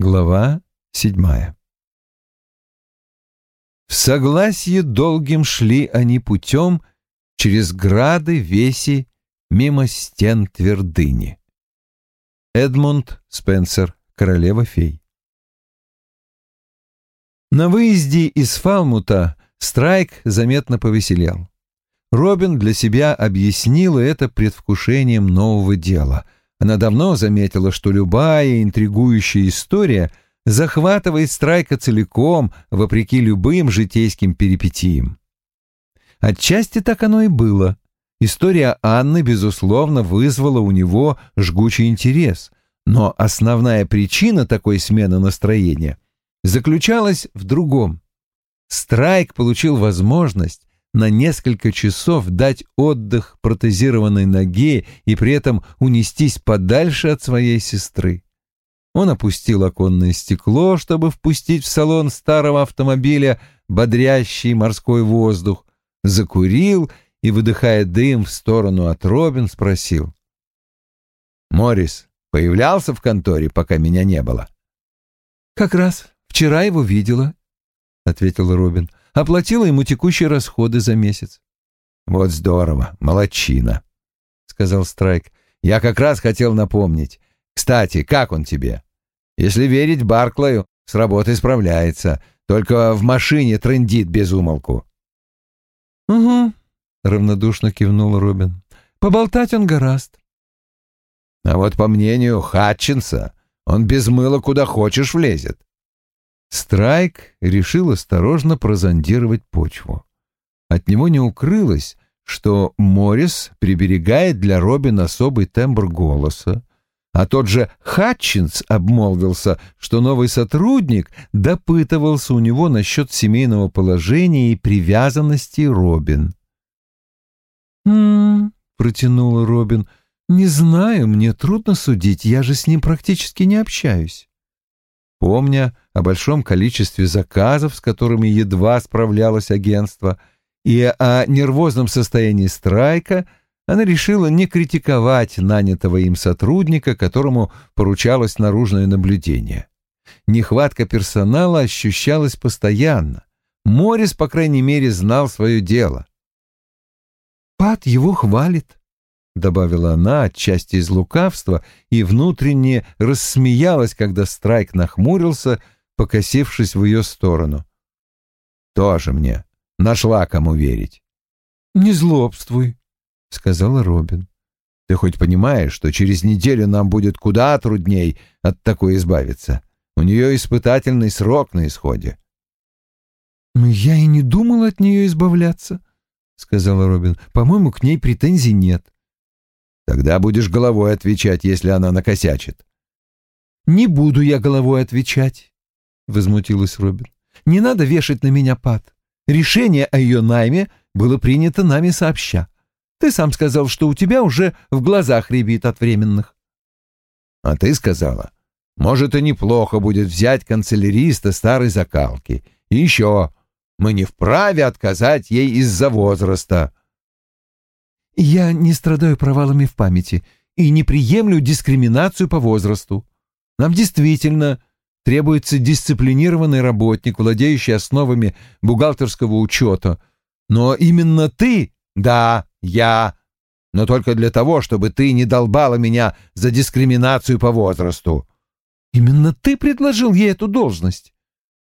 Глава седьмая В согласии долгим шли они путем через грады, веси, мимо стен твердыни. Эдмунд Спенсер, королева фей. На выезде из Фалмута Страйк заметно повеселел. Робин для себя объяснила это предвкушением нового дела. Она давно заметила, что любая интригующая история захватывает Страйка целиком, вопреки любым житейским перипетиям. Отчасти так оно и было. История Анны, безусловно, вызвала у него жгучий интерес, но основная причина такой смены настроения заключалась в другом. Страйк получил возможность на несколько часов дать отдых протезированной ноге и при этом унестись подальше от своей сестры. Он опустил оконное стекло, чтобы впустить в салон старого автомобиля бодрящий морской воздух, закурил и, выдыхая дым в сторону от Робин, спросил. «Моррис появлялся в конторе, пока меня не было?» «Как раз вчера его видела», — ответил Робин. «Оплатила ему текущие расходы за месяц». «Вот здорово, молодчина», — сказал Страйк. «Я как раз хотел напомнить. Кстати, как он тебе? Если верить Барклаю, с работой справляется, только в машине трындит без умолку». «Угу», — равнодушно кивнул Робин. «Поболтать он гораст». «А вот по мнению Хатчинса, он без мыла куда хочешь влезет». Страйк решил осторожно прозондировать почву. От него не укрылось, что Моррис приберегает для Робин особый тембр голоса, а тот же Хатчинс обмолвился, что новый сотрудник допытывался у него насчет семейного положения и привязанности Робин. «М-м-м», протянула Робин, — «не знаю, мне трудно судить, я же с ним практически не общаюсь». Помня о большом количестве заказов, с которыми едва справлялось агентство, и о нервозном состоянии страйка, она решила не критиковать нанятого им сотрудника, которому поручалось наружное наблюдение. Нехватка персонала ощущалась постоянно. Морис, по крайней мере, знал свое дело. «Пат его хвалит», — добавила она отчасти из лукавства и внутренне рассмеялась, когда Страйк нахмурился, покосившись в ее сторону. «Тоже мне. Нашла, кому верить». «Не злобствуй», — сказала Робин. «Ты хоть понимаешь, что через неделю нам будет куда трудней от такой избавиться? У нее испытательный срок на исходе». «Я и не думал от нее избавляться», — сказала Робин. «По-моему, к ней претензий нет». Тогда будешь головой отвечать, если она накосячит. «Не буду я головой отвечать», — возмутилась Робин. «Не надо вешать на меня пад. Решение о ее найме было принято нами сообща. Ты сам сказал, что у тебя уже в глазах рябит от временных». «А ты сказала, может, и неплохо будет взять канцеляриста старой закалки. И еще, мы не вправе отказать ей из-за возраста». Я не страдаю провалами в памяти и не приемлю дискриминацию по возрасту. Нам действительно требуется дисциплинированный работник, владеющий основами бухгалтерского учета. Но именно ты, да, я, но только для того, чтобы ты не долбала меня за дискриминацию по возрасту. Именно ты предложил ей эту должность,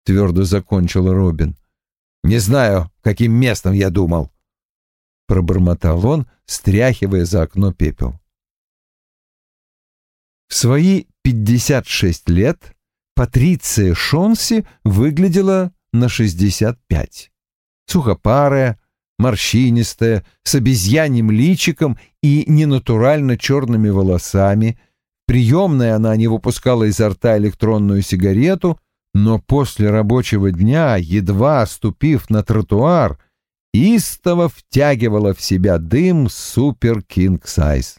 твердо закончила Робин. Не знаю, каким местом я думал. — пробормотал он, стряхивая за окно пепел. В свои 56 лет Патриция Шонси выглядела на 65. Сухопарая, морщинистая, с обезьяньим личиком и ненатурально черными волосами. Приемная она не выпускала изо рта электронную сигарету, но после рабочего дня, едва ступив на тротуар, истово втягивала в себя дым супер кинг сайз.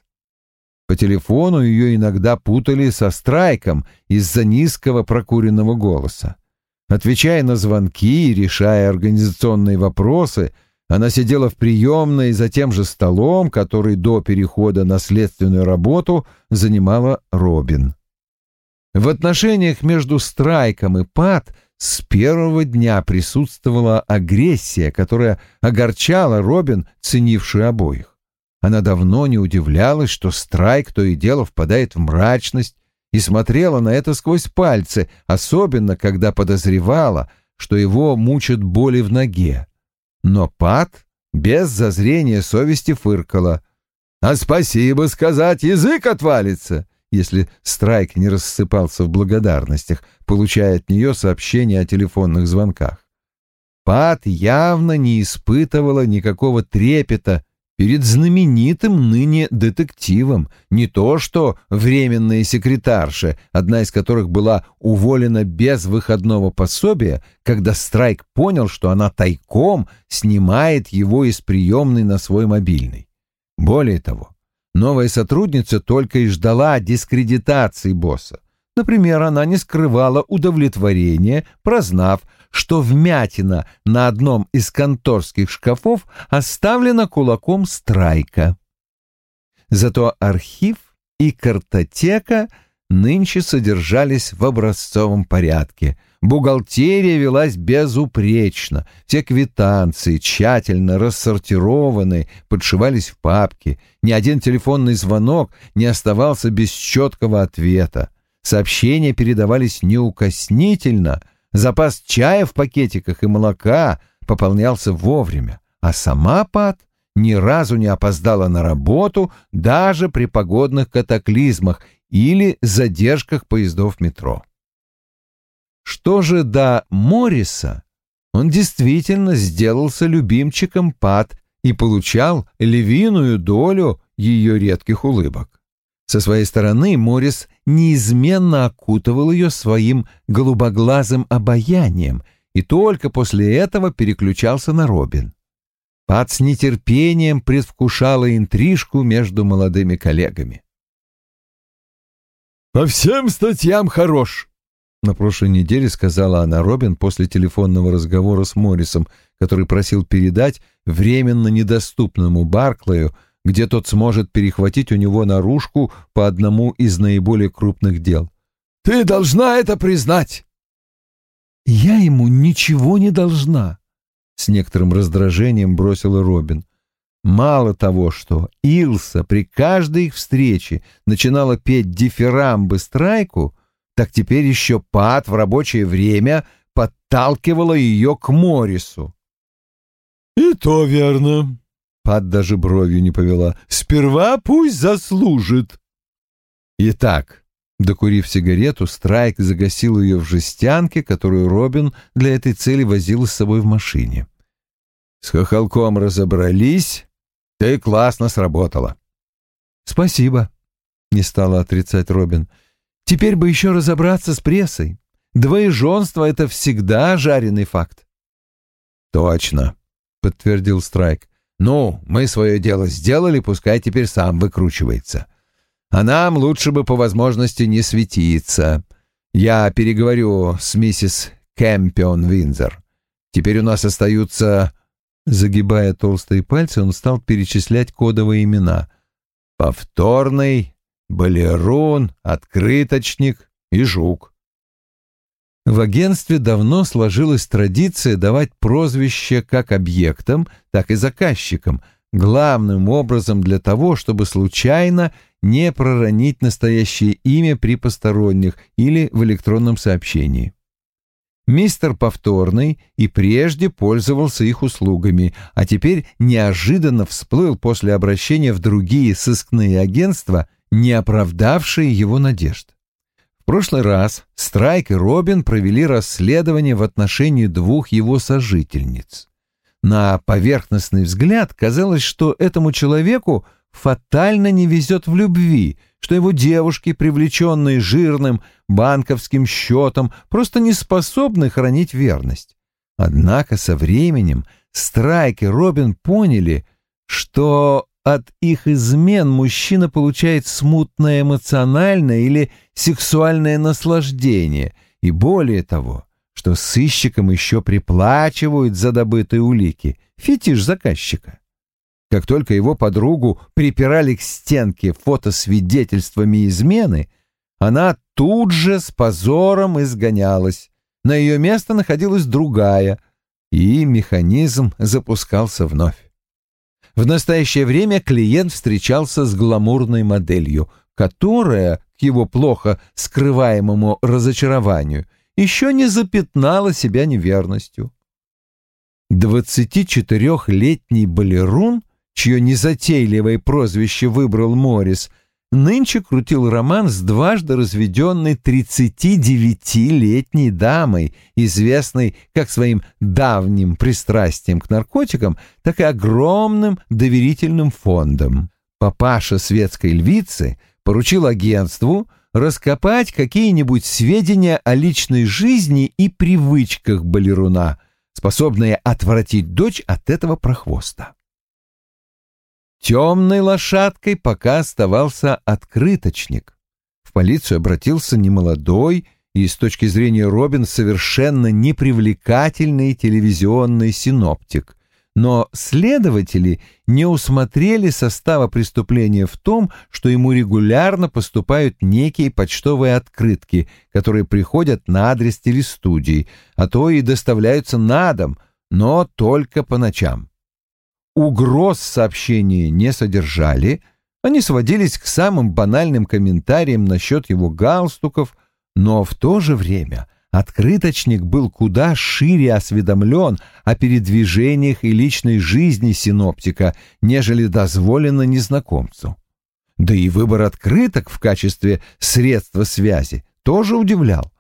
По телефону ее иногда путали со страйком из-за низкого прокуренного голоса. Отвечая на звонки и решая организационные вопросы, она сидела в приемной за тем же столом, который до перехода на следственную работу занимала Робин. В отношениях между Страйком и Пат с первого дня присутствовала агрессия, которая огорчала Робин, ценившую обоих. Она давно не удивлялась, что Страйк то и дело впадает в мрачность и смотрела на это сквозь пальцы, особенно когда подозревала, что его мучат боли в ноге. Но Пат без зазрения совести фыркала. «А спасибо сказать, язык отвалится!» Если Страйк не рассыпался в благодарностях, получая от нее сообщения о телефонных звонках. Пат явно не испытывала никакого трепета перед знаменитым ныне детективом, не то что временная секретарша, одна из которых была уволена без выходного пособия, когда Страйк понял, что она тайком снимает его из приемной на свой мобильный. Более того, новая сотрудница только и ждала дискредитации босса. Например, она не скрывала удовлетворения, прознав, что вмятина на одном из конторских шкафов оставлена кулаком страйка. Зато архив и картотека нынче содержались в образцовом порядке. Бухгалтерия велась безупречно, все квитанции, тщательно рассортированы, подшивались в папки, ни один телефонный звонок не оставался без четкого ответа. Сообщения передавались неукоснительно — Запас чая в пакетиках и молока пополнялся вовремя, а сама Пат ни разу не опоздала на работу даже при погодных катаклизмах или задержках поездов метро. Что же до Морриса, он действительно сделался любимчиком Пат и получал львиную долю ее редких улыбок. Со своей стороны Морис неизменно окутывал ее своим голубоглазым обаянием и только после этого переключался на Робин. Пат с нетерпением предвкушала интрижку между молодыми коллегами. «По всем статьям хорош», — на прошлой неделе сказала она Робин после телефонного разговора с Моррисом, который просил передать временно недоступному Барклаю — где тот сможет перехватить у него наружку по одному из наиболее крупных дел. «Ты должна это признать!» «Я ему ничего не должна», — с некоторым раздражением бросила Робин. Мало того, что Илса при каждой их встрече начинала петь дифирамбы страйку, так теперь еще Пат в рабочее время подталкивала ее к Морису. «И то верно», Пат даже бровью не повела. «Сперва пусть заслужит». Итак, докурив сигарету, Страйк загасил ее в жестянке, которую Робин для этой цели возил с собой в машине. «С хохолком разобрались. Ты классно сработала». «Спасибо», — не стала отрицать Робин. «Теперь бы еще разобраться с прессой. Двоеженство — это всегда жареный факт». «Точно», — подтвердил Страйк. Ну, мы свое дело сделали, пускай теперь сам выкручивается. А нам лучше бы по возможности не светиться. Я переговорю с миссис Кэмпион Винзер. Теперь у нас остаются...» Загибая толстые пальцы, он стал перечислять кодовые имена. «Повторный», «Балерун», «Открыточник» и «Жук». В агентстве давно сложилась традиция давать прозвища как объектам, так и заказчикам, главным образом для того, чтобы случайно не проронить настоящее имя при посторонних или в электронном сообщении. Мистер Повторный и прежде пользовался их услугами, а теперь неожиданно всплыл после обращения в другие сыскные агентства, не оправдавшие его надежд прошлый раз Страйк и Робин провели расследование в отношении двух его сожительниц. На поверхностный взгляд казалось, что этому человеку фатально не везет в любви, что его девушки, привлеченные жирным банковским счетом, просто не способны хранить верность. Однако со временем Страйк и Робин поняли, что от их измен мужчина получает смутное эмоциональное или сексуальное наслаждение, и более того, что сыщикам еще приплачивают за добытые улики, фетиш заказчика. Как только его подругу припирали к стенке фотосвидетельствами измены, она тут же с позором изгонялась. На ее место находилась другая, и механизм запускался вновь. В настоящее время клиент встречался с гламурной моделью, которая, к его плохо скрываемому разочарованию, еще не запятнала себя неверностью. 24-летний балерун, чье незатейливое прозвище выбрал Моррис, нынче крутил роман с дважды разведенной 39-летней дамой, известной как своим давним пристрастием к наркотикам, так и огромным доверительным фондом. Папаша светской львицы поручил агентству раскопать какие-нибудь сведения о личной жизни и привычках балеруна, способные отвратить дочь от этого прохвоста. Темной лошадкой пока оставался открыточник. В полицию обратился немолодой и, с точки зрения Робин, совершенно непривлекательный телевизионный синоптик. Но следователи не усмотрели состава преступления в том, что ему регулярно поступают некие почтовые открытки, которые приходят на адрес телестудии, а то и доставляются на дом, но только по ночам. Угроз сообщения не содержали, они сводились к самым банальным комментариям насчет его галстуков, но в то же время открыточник был куда шире осведомлен о передвижениях и личной жизни синоптика, нежели дозволено незнакомцу. Да и выбор открыток в качестве средства связи тоже удивлял.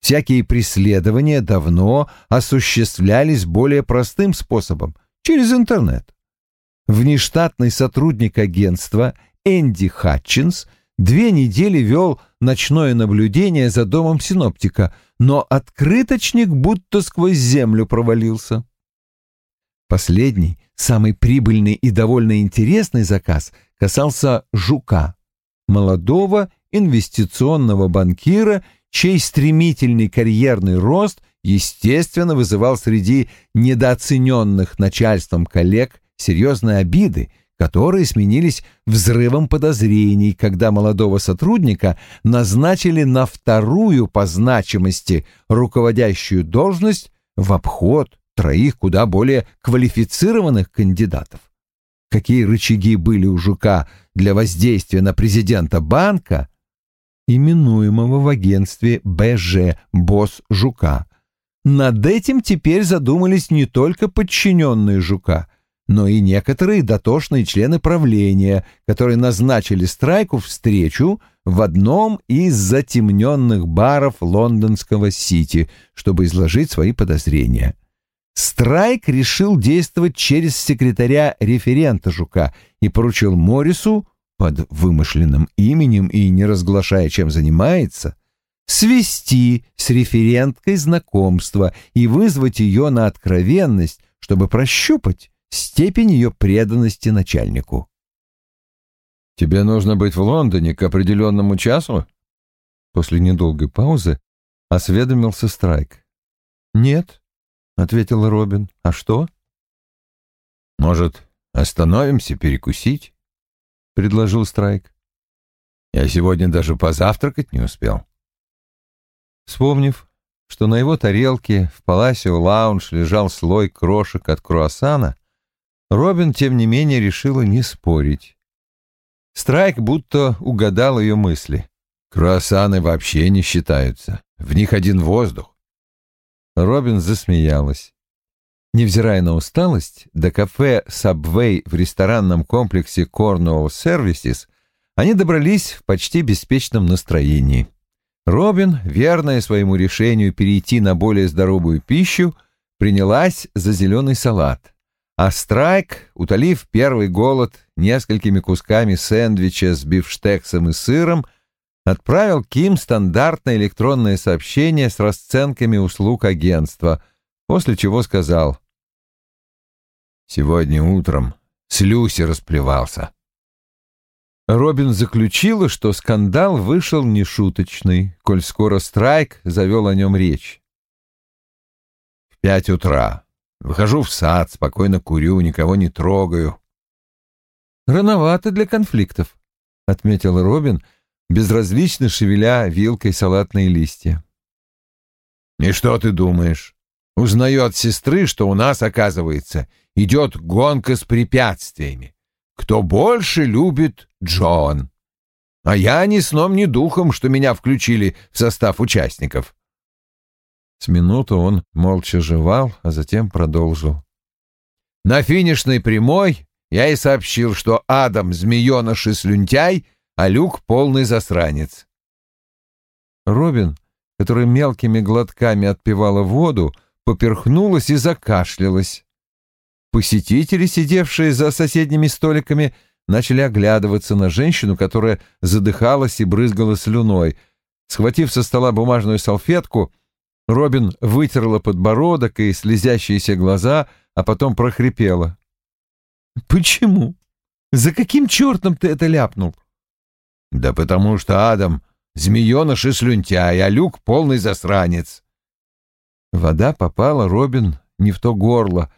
Всякие преследования давно осуществлялись более простым способом — через интернет. Внештатный сотрудник агентства Энди Хатчинс две недели вел ночное наблюдение за домом синоптика, но открыточник будто сквозь землю провалился. Последний, самый прибыльный и довольно интересный заказ касался Жука, молодого инвестиционного банкира, чей стремительный карьерный рост, естественно, вызывал среди недооцененных начальством коллег серьезные обиды, которые сменились взрывом подозрений, когда молодого сотрудника назначили на вторую по значимости руководящую должность в обход троих куда более квалифицированных кандидатов. Какие рычаги были у Жука для воздействия на президента банка, именуемого в агентстве БЖ «Босс Жука», над этим теперь задумались не только подчиненные Жука, но и некоторые дотошные члены правления, которые назначили Страйку встречу в одном из затемненных баров лондонского Сити, чтобы изложить свои подозрения. Страйк решил действовать через секретаря референта Жука и поручил Моррису под вымышленным именем и не разглашая, чем занимается, свести с референткой знакомство и вызвать ее на откровенность, чтобы прощупать, степень ее преданности начальнику. «Тебе нужно быть в Лондоне к определенному часу?» После недолгой паузы осведомился Страйк. «Нет», — ответил Робин. «А что?» «Может, остановимся перекусить?» — предложил Страйк. «Я сегодня даже позавтракать не успел». Вспомнив, что на его тарелке в Паласио Лаунж лежал слой крошек от круассана, Робин, тем не менее, решила не спорить. Страйк будто угадал ее мысли. «Круассаны вообще не считаются. В них один воздух». Робин засмеялась. Невзирая на усталость, до кафе «Сабвей» в ресторанном комплексе Cornwall Services они добрались в почти беспечном настроении. Робин, верная своему решению перейти на более здоровую пищу, принялась за зеленый салат. А Страйк, утолив первый голод несколькими кусками сэндвича с бифштексом и сыром, отправил Ким стандартное электронное сообщение с расценками услуг агентства, после чего сказал «Сегодня утром с Люси расплевался». Робин заключила, что скандал вышел нешуточный, коль скоро Страйк завел о нем речь. В пять утра Выхожу в сад, спокойно курю, никого не трогаю. «Рановато для конфликтов», — отметил Робин, безразлично шевеля вилкой салатные листья. «И что ты думаешь? Узнаю от сестры, что у нас, оказывается, идет гонка с препятствиями. Кто больше любит Джон? А я ни сном, ни духом, что меня включили в состав участников». С минуту он молча жевал, а затем продолжил. «На финишной прямой я и сообщил, что Адам — змееныш и слюнтяй, а Люк — полный засранец. Робин, которая мелкими глотками отпивала воду, поперхнулась и закашлялась. Посетители, сидевшие за соседними столиками, начали оглядываться на женщину, которая задыхалась и брызгала слюной. Схватив со стола бумажную салфетку, Робин вытерла подбородок и слезящиеся глаза, а потом прохрипела. «Почему? За каким чертом ты это ляпнул?» «Да потому что Адам — змееныш и слюнтяй, а Люк — полный засранец». Вода попала Робин не в то горло.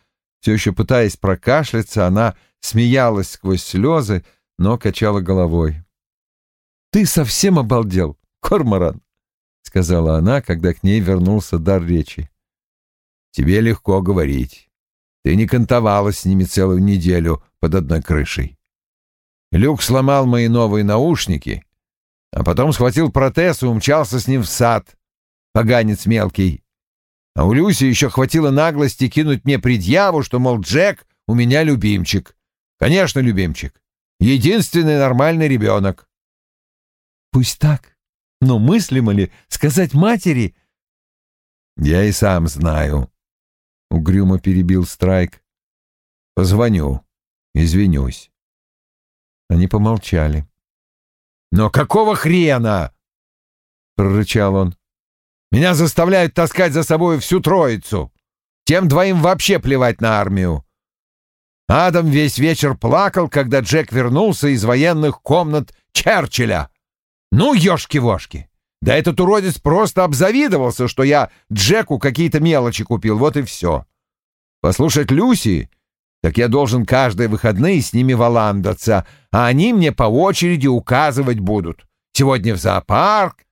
Все еще пытаясь прокашляться, она смеялась сквозь слезы, но качала головой. «Ты совсем обалдел, Корморан!» — сказала она, когда к ней вернулся дар речи. «Тебе легко говорить. Ты не кантовалась с ними целую неделю под одной крышей. Люк сломал мои новые наушники, а потом схватил протез и умчался с ним в сад. Поганец мелкий. А у Люси еще хватило наглости кинуть мне предъяву, что, мол, Джек у меня любимчик. Конечно, любимчик. Единственный нормальный ребенок. Пусть так. Но мыслимо ли сказать матери... Я и сам знаю, — угрюмо перебил Страйк. Позвоню, извинюсь. Они помолчали. «Но какого хрена?» — прорычал он. Меня заставляют таскать за собой всю троицу. Тем двоим вообще плевать на армию. Адам весь вечер плакал, когда Джек вернулся из военных комнат Черчилля. Ну, ёшки-вошки! Да этот уродец просто обзавидовался, что я Джеку какие-то мелочи купил, вот и все. Послушать Люси, так я должен каждые выходные с ними валандаться, а они мне по очереди указывать будут. Сегодня в зоопарк,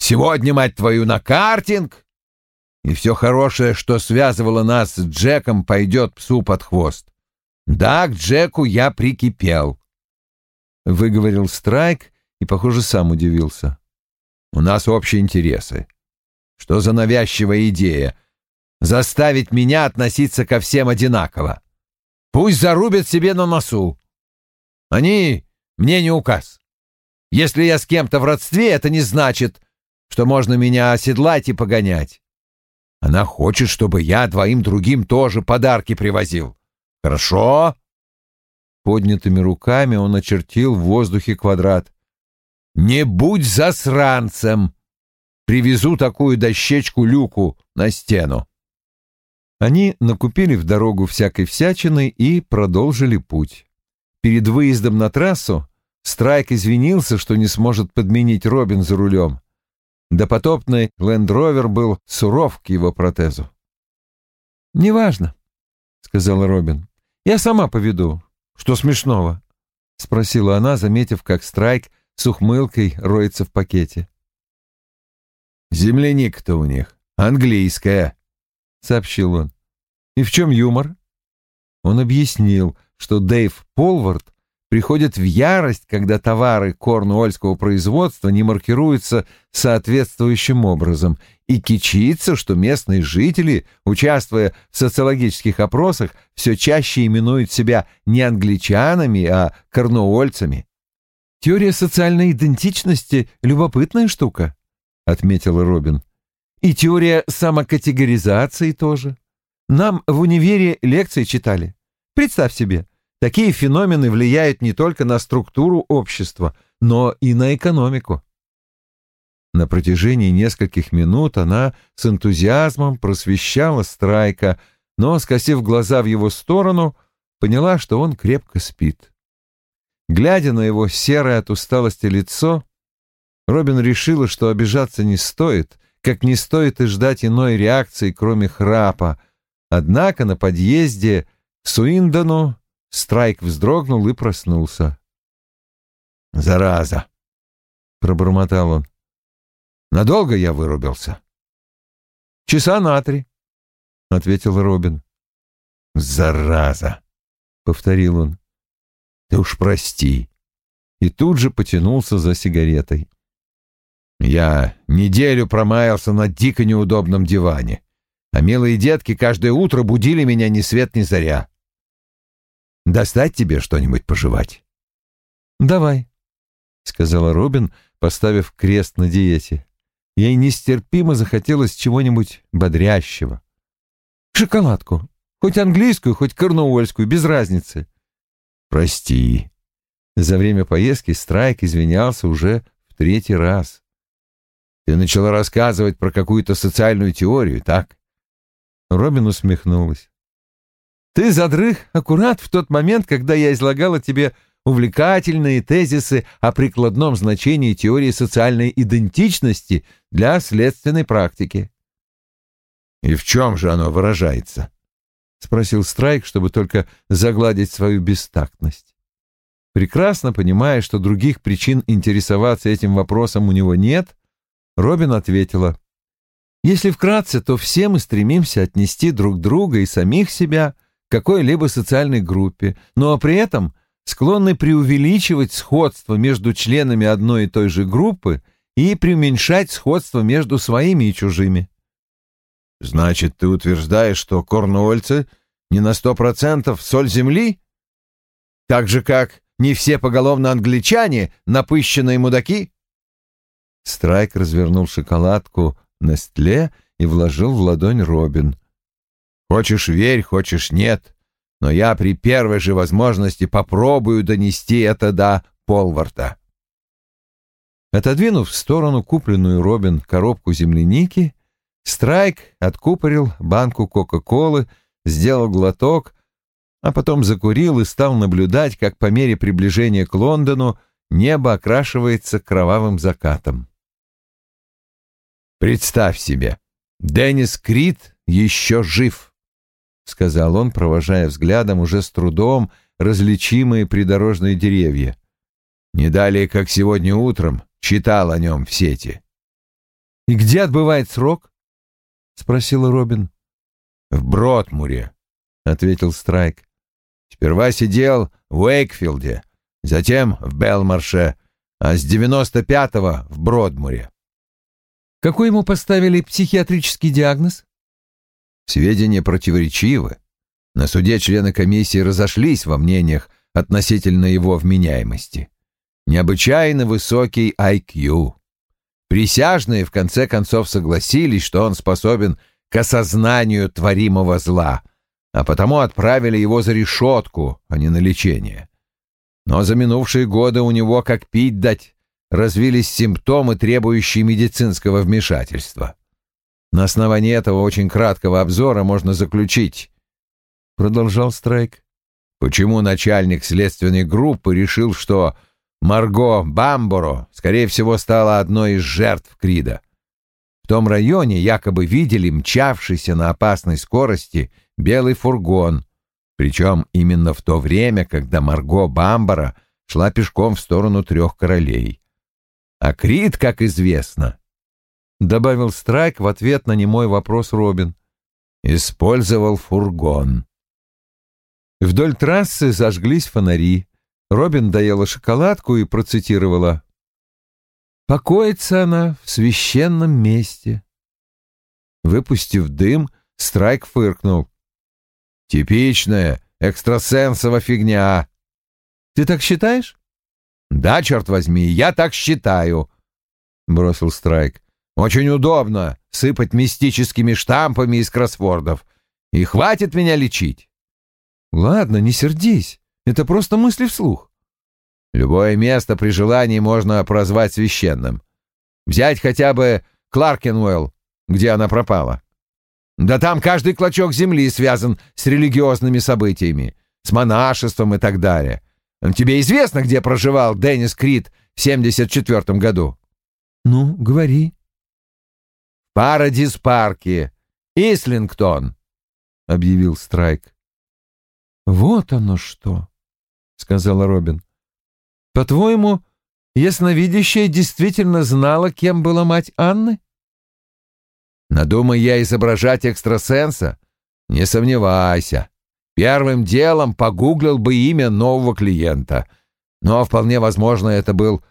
Сегодня, мать твою, на картинг, и все хорошее, что связывало нас с Джеком, пойдет псу под хвост. Да, к Джеку я прикипел. Выговорил Страйк и, похоже, сам удивился. У нас общие интересы. Что за навязчивая идея? Заставить меня относиться ко всем одинаково. Пусть зарубят себе на носу. Они мне не указ. Если я с кем-то в родстве, это не значит, что можно меня оседлать и погонять. Она хочет, чтобы я двоим другим тоже подарки привозил. Хорошо?» Поднятыми руками он очертил в воздухе квадрат. «Не будь засранцем! Привезу такую дощечку люку на стену». Они накупили в дорогу всякой всячины и продолжили путь. Перед выездом на трассу Страйк извинился, что не сможет подменить Робин за рулем. Допотопный лендровер был суров к его протезу. «Неважно», — сказала Робин. «Я сама поведу. Что смешного?» — спросила она, заметив, как Страйк с ухмылкой роется в пакете. «Земляника-то у них английская», — сообщил он. «И в чем юмор?» Он объяснил, что Дэйв Полвард приходит в ярость, когда товары корнуольского производства не маркируются соответствующим образом, и кичится, что местные жители, участвуя в социологических опросах, все чаще именуют себя не англичанами, а корнуольцами. «Теория социальной идентичности — любопытная штука», — отметила Робин. «И теория самокатегоризации тоже. Нам в универе лекции читали. Представь себе, Такие феномены влияют не только на структуру общества, но и на экономику. На протяжении нескольких минут она с энтузиазмом просвещала Страйка, но, скосив глаза в его сторону, поняла, что он крепко спит. Глядя на его серое от усталости лицо, Робин решила, что обижаться не стоит, как не стоит и ждать иной реакции, кроме храпа. Однако на подъезде к Суиндону Страйк вздрогнул и проснулся. «Зараза! — пробормотал он. «Надолго я вырубился?» «Часа на три», — ответил Робин. «Зараза!» — повторил он. «Ты уж прости». И тут же потянулся за сигаретой. Я неделю промаялся на дико неудобном диване, а милые детки каждое утро будили меня ни свет ни заря. Достать тебе что-нибудь пожевать? «Давай», — сказала Робин, поставив крест на диете. Ей нестерпимо захотелось чего-нибудь бодрящего. «Шоколадку. Хоть английскую, хоть корнуольскую, без разницы». «Прости». За время поездки Страйк извинялся уже в третий раз. «Ты начала рассказывать про какую-то социальную теорию, так?» Робин усмехнулась. «Ты задрых аккурат в тот момент, когда я излагала тебе увлекательные тезисы о прикладном значении теории социальной идентичности для следственной практики. «И в чем же оно выражается?» — спросил Страйк, чтобы только загладить свою бестактность. Прекрасно понимая, что других причин интересоваться этим вопросом у него нет, Робин ответила, «Если вкратце, то все мы стремимся отнести друг друга и самих себя какой-либо социальной группе, но при этом склонны преувеличивать сходство между членами одной и той же группы и преуменьшать сходство между своими и чужими. Значит, ты утверждаешь, что корнуольцы не на сто процентов соль земли? Так же, как не все поголовно англичане напыщенные мудаки? Страйк развернул шоколадку на стле и вложил в ладонь Робин. Хочешь верь, хочешь нет, но я при первой же возможности попробую донести это до Полварта. Отодвинув в сторону купленную Робин коробку земляники, Страйк откупорил банку Кока-Колы, сделал глоток, а потом закурил и стал наблюдать, как по мере приближения к Лондону небо окрашивается кровавым закатом. «Представь себе, Деннис Крид еще жив!» — сказал он, провожая взглядом уже с трудом различимые придорожные деревья. «Не далее, как сегодня утром, читал о нем в сети». «И где отбывает срок?» — спросила Робин. «В Бродмуре», — ответил Страйк. «Сперва сидел в Уэйкфилде, затем в Белмарше, а с девяносто пятого в Бродмуре». «Какой ему поставили психиатрический диагноз?» Сведения противоречивы. На суде члены комиссии разошлись во мнениях относительно его вменяемости. Необычайно высокий IQ. Присяжные в конце концов согласились, что он способен к осознанию творимого зла, а потому отправили его за решетку, а не на лечение. Но за минувшие годы у него, как пить дать, развились симптомы, требующие медицинского вмешательства. На основании этого очень краткого обзора можно заключить, продолжал Страйк, почему начальник следственной группы решил, что Марго Бамборо, скорее всего, стала одной из жертв Крида. В том районе якобы видели мчавшийся на опасной скорости белый фургон, причем именно в то время, когда Марго Бамбора шла пешком в сторону трех королей. А Крид, как известно, — добавил Страйк в ответ на немой вопрос Робин. «Использовал фургон». Вдоль трассы зажглись фонари. Робин доела шоколадку и процитировала. «Покоится она в священном месте». Выпустив дым, Страйк фыркнул. «Типичная экстрасенсова фигня». «Ты так считаешь?» «Да, черт возьми, я так считаю», — бросил Страйк. Очень удобно сыпать мистическими штампами из кроссвордов. И хватит меня лечить. Ладно, не сердись. Это просто мысли вслух. Любое место при желании можно прозвать священным. Взять хотя бы Кларкенуэлл, где она пропала. Да там каждый клочок земли связан с религиозными событиями, с монашеством и так далее. Тебе известно, где проживал Деннис Крид в 74 году? Ну, говори. Парадис-парке, Ислингтон», — объявил Страйк. «Вот оно что», — сказала Робин. «По-твоему, ясновидящая действительно знала, кем была мать Анны? Надумай я изображать экстрасенса? Не сомневайся. Первым делом погуглил бы имя нового клиента. Но вполне возможно, это был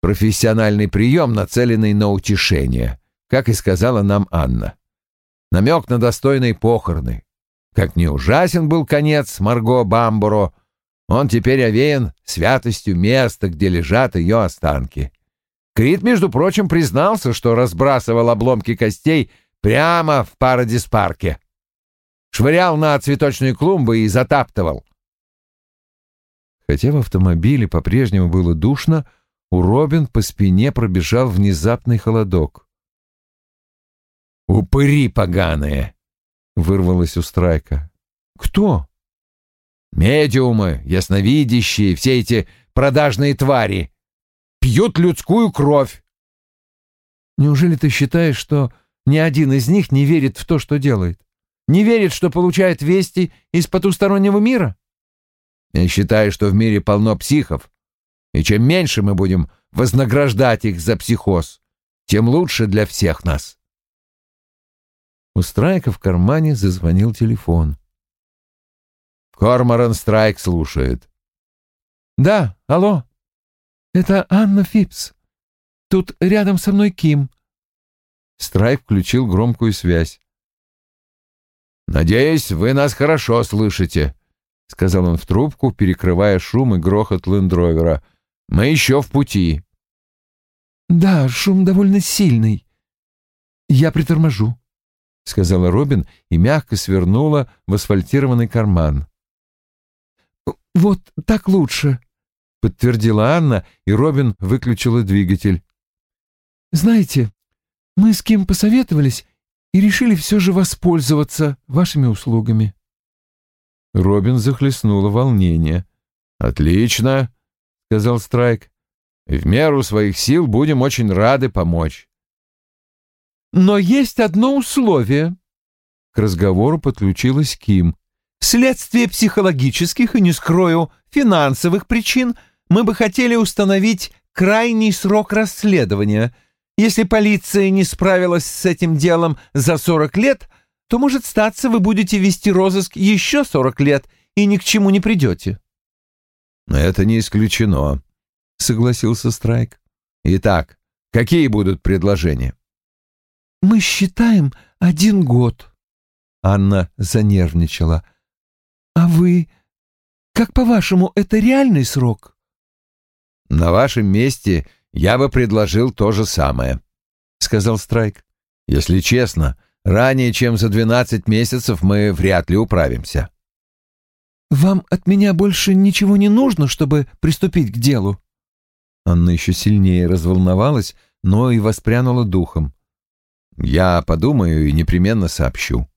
профессиональный прием, нацеленный на утешение, как и сказала нам Анна. Намек на достойные похороны. Как не ужасен был конец Марго Бамбуро, он теперь овеян святостью места, где лежат ее останки. Крит, между прочим, признался, что разбрасывал обломки костей прямо в Парадис-парке. Швырял на цветочные клумбы и затаптывал. Хотя в автомобиле по-прежнему было душно, у Робин по спине пробежал внезапный холодок. «Упыри поганые!» — вырвалось у Страйка. «Кто?» Медиумы, ясновидящие, все эти продажные твари пьют людскую кровь. Неужели ты считаешь, что ни один из них не верит в то, что делает? Не верит, что получает вести из потустороннего мира? Я считаю, что в мире полно психов, и чем меньше мы будем вознаграждать их за психоз, тем лучше для всех нас. У Страйка в кармане зазвонил телефон. Корморан Страйк слушает. Да, алло. Это Анна Фипс. Тут рядом со мной Ким. Страйк включил громкую связь. «Надеюсь, вы нас хорошо слышите», — сказал он в трубку, перекрывая шум и грохот лендровера. «Мы еще в пути». «Да, шум довольно сильный. Я приторможу», — сказала Робин и мягко свернула в асфальтированный карман. «Вот так лучше», — подтвердила Анна, и Робин выключила двигатель. «Знаете, мы с кем посоветовались и решили все же воспользоваться вашими услугами». Робин захлестнуло волнение. «Отлично», — сказал Страйк. «В меру своих сил будем очень рады помочь». «Но есть одно условие». К разговору подключилась Ким. Вследствие психологических и, не скрою, финансовых причин мы бы хотели установить крайний срок расследования. Если полиция не справилась с этим делом за 40 лет, то, может статься, вы будете вести розыск еще 40 лет и ни к чему не придете. «Это не исключено», — согласился Страйк. «Итак, какие будут предложения?» «Мы считаем один год». Анна занервничала. «А вы... Как, по-вашему, это реальный срок?» «На вашем месте я бы предложил то же самое», — сказал Страйк. «Если честно, ранее, чем за двенадцать месяцев, мы вряд ли управимся». «Вам от меня больше ничего не нужно, чтобы приступить к делу?» Анна еще сильнее разволновалась, но и воспрянула духом. «Я подумаю и непременно сообщу».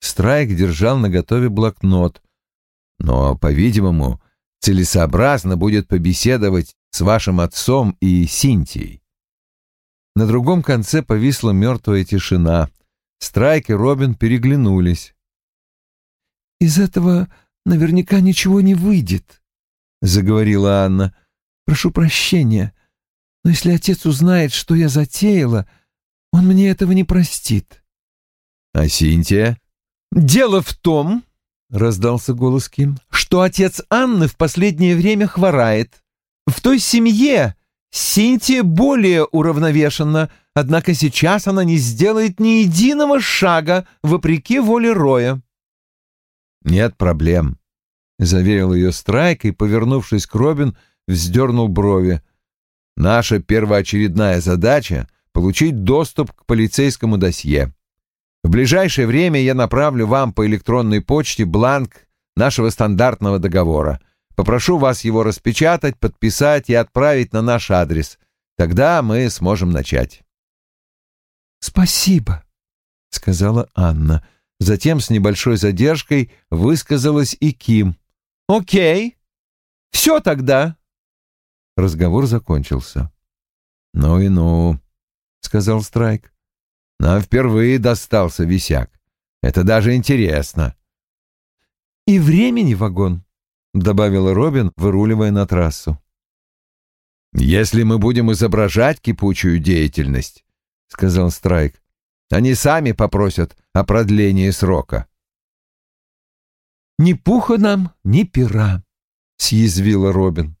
Страйк держал наготове блокнот. Но, по-видимому, целесообразно будет побеседовать с вашим отцом и Синтией. На другом конце повисла мертвая тишина. Страйк и Робин переглянулись. «Из этого наверняка ничего не выйдет», — заговорила Анна. «Прошу прощения, но если отец узнает, что я затеяла, он мне этого не простит». «А Синтия?» «Дело в том, — раздался голос Ким, — что отец Анны в последнее время хворает. В той семье Синтия более уравновешена, однако сейчас она не сделает ни единого шага вопреки воле Роя». «Нет проблем», — заверил ее Страйк и, повернувшись к Робин, вздернул брови. «Наша первоочередная задача — получить доступ к полицейскому досье. В ближайшее время я направлю вам по электронной почте бланк нашего стандартного договора. Попрошу вас его распечатать, подписать и отправить на наш адрес. Тогда мы сможем начать. «Спасибо», — сказала Анна. Затем с небольшой задержкой высказалась и Ким. «Окей. Все тогда». Разговор закончился. «Ну и ну», — сказал Страйк. Нам впервые достался висяк. Это даже интересно. «И времени вагон», — добавила Робин, выруливая на трассу. «Если мы будем изображать кипучую деятельность», — сказал Страйк, — «они сами попросят о продлении срока». «Ни пуха нам, ни пера», — съязвила Робин.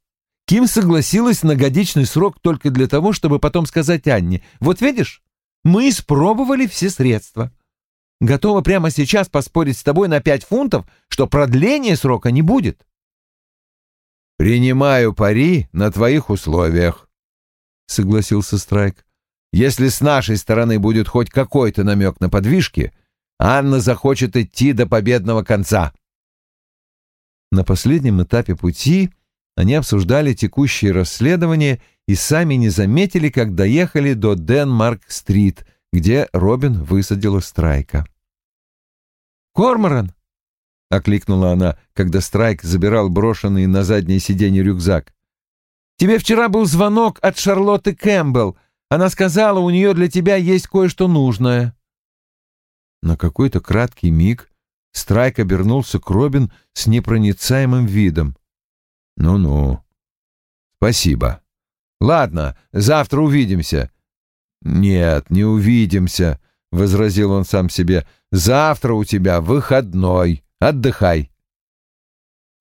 Ким согласилась на годичный срок только для того, чтобы потом сказать Анне, «Вот видишь, мы испробовали все средства. Готова прямо сейчас поспорить с тобой на пять фунтов, что продления срока не будет». «Принимаю пари на твоих условиях», — согласился Страйк. «Если с нашей стороны будет хоть какой-то намек на подвижки, Анна захочет идти до победного конца». На последнем этапе пути они обсуждали текущее расследование и сами не заметили, как доехали до Денмарк-стрит, где Робин высадила Страйка. «Корморан!» — окликнула она, когда Страйк забирал брошенный на заднее сиденье рюкзак. «Тебе вчера был звонок от Шарлотты Кэмпбелл. Она сказала, у нее для тебя есть кое-что нужное». На какой-то краткий миг Страйк обернулся к Робин с непроницаемым видом. Ну-ну. Спасибо. Ладно, завтра увидимся. Нет, не увидимся, возразил он сам себе. Завтра у тебя выходной. Отдыхай.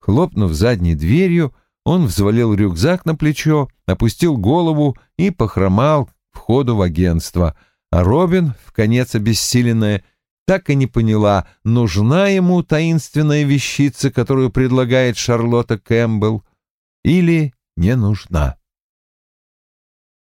Хлопнув задней дверью, он взвалил рюкзак на плечо, опустил голову и похромал к входу в агентство, а Робин, в конец обессиленная, так и не поняла, нужна ему таинственная вещица, которую предлагает Шарлотта Кэмпбелл, или не нужна.